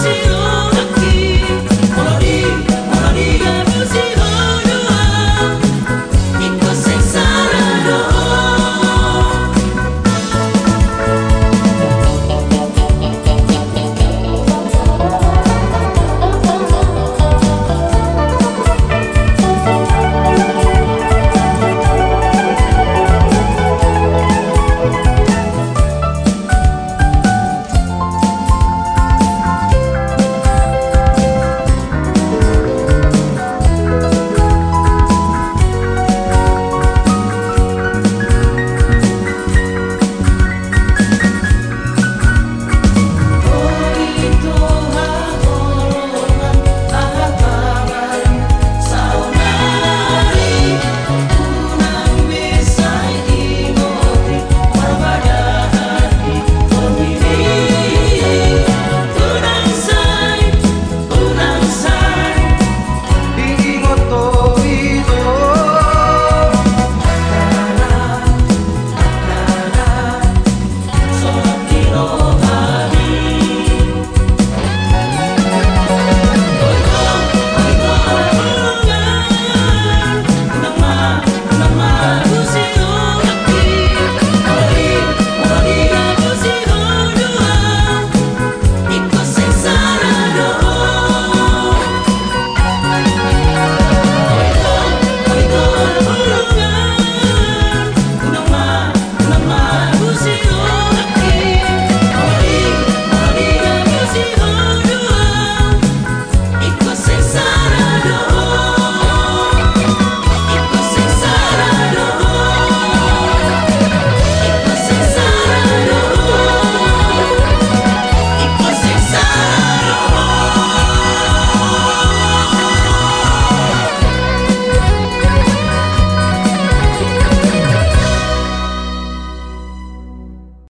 sido